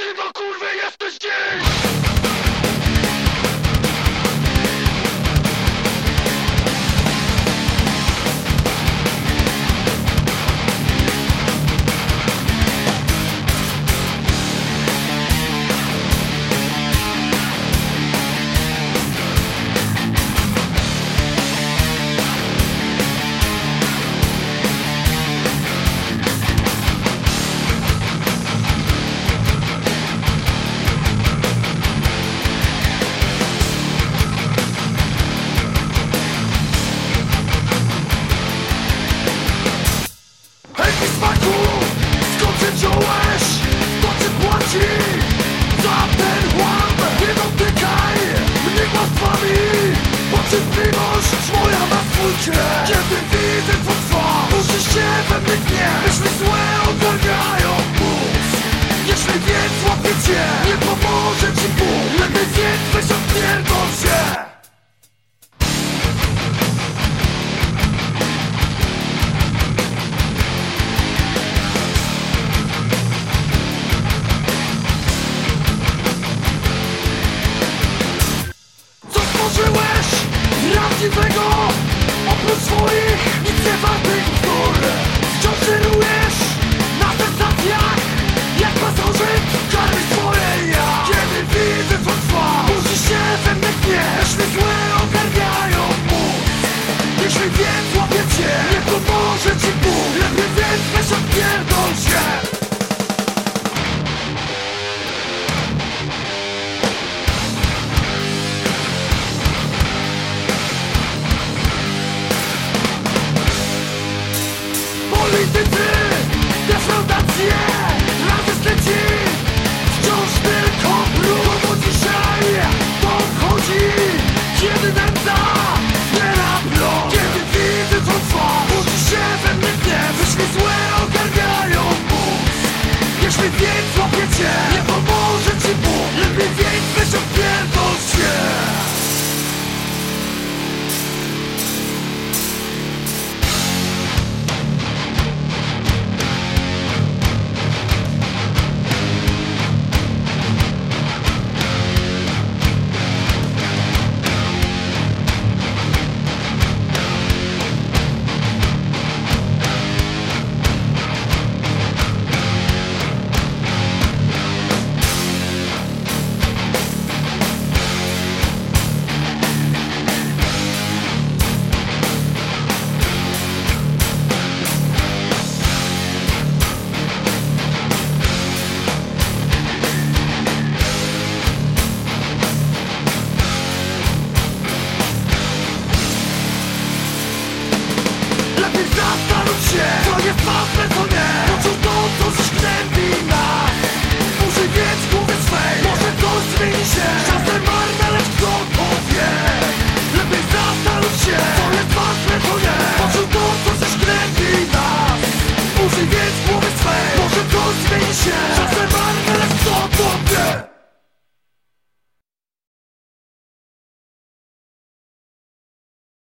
Kim do kurwy jesteś dziś? Smaku! Skąd się płaci? Za ten łam! Nie dotykaj mnie kłamstwami! Poczytliwość moja na swój Kiedy widzę twój twarz Burzy się we Jeśli prawdziwego Oprócz swoich nic nie wartych bzdur Wciąż żyrujesz na sensacjach Jak pasożyt karmisz swoje ja Kiedy widzę twój twarz Budzi się we mnie gniew. Złe ogarniają mózg. Jeśli więc łapie cię Nie pomoże ci ból Lepiej więc weź odpierdol się ulicy ty, też audacji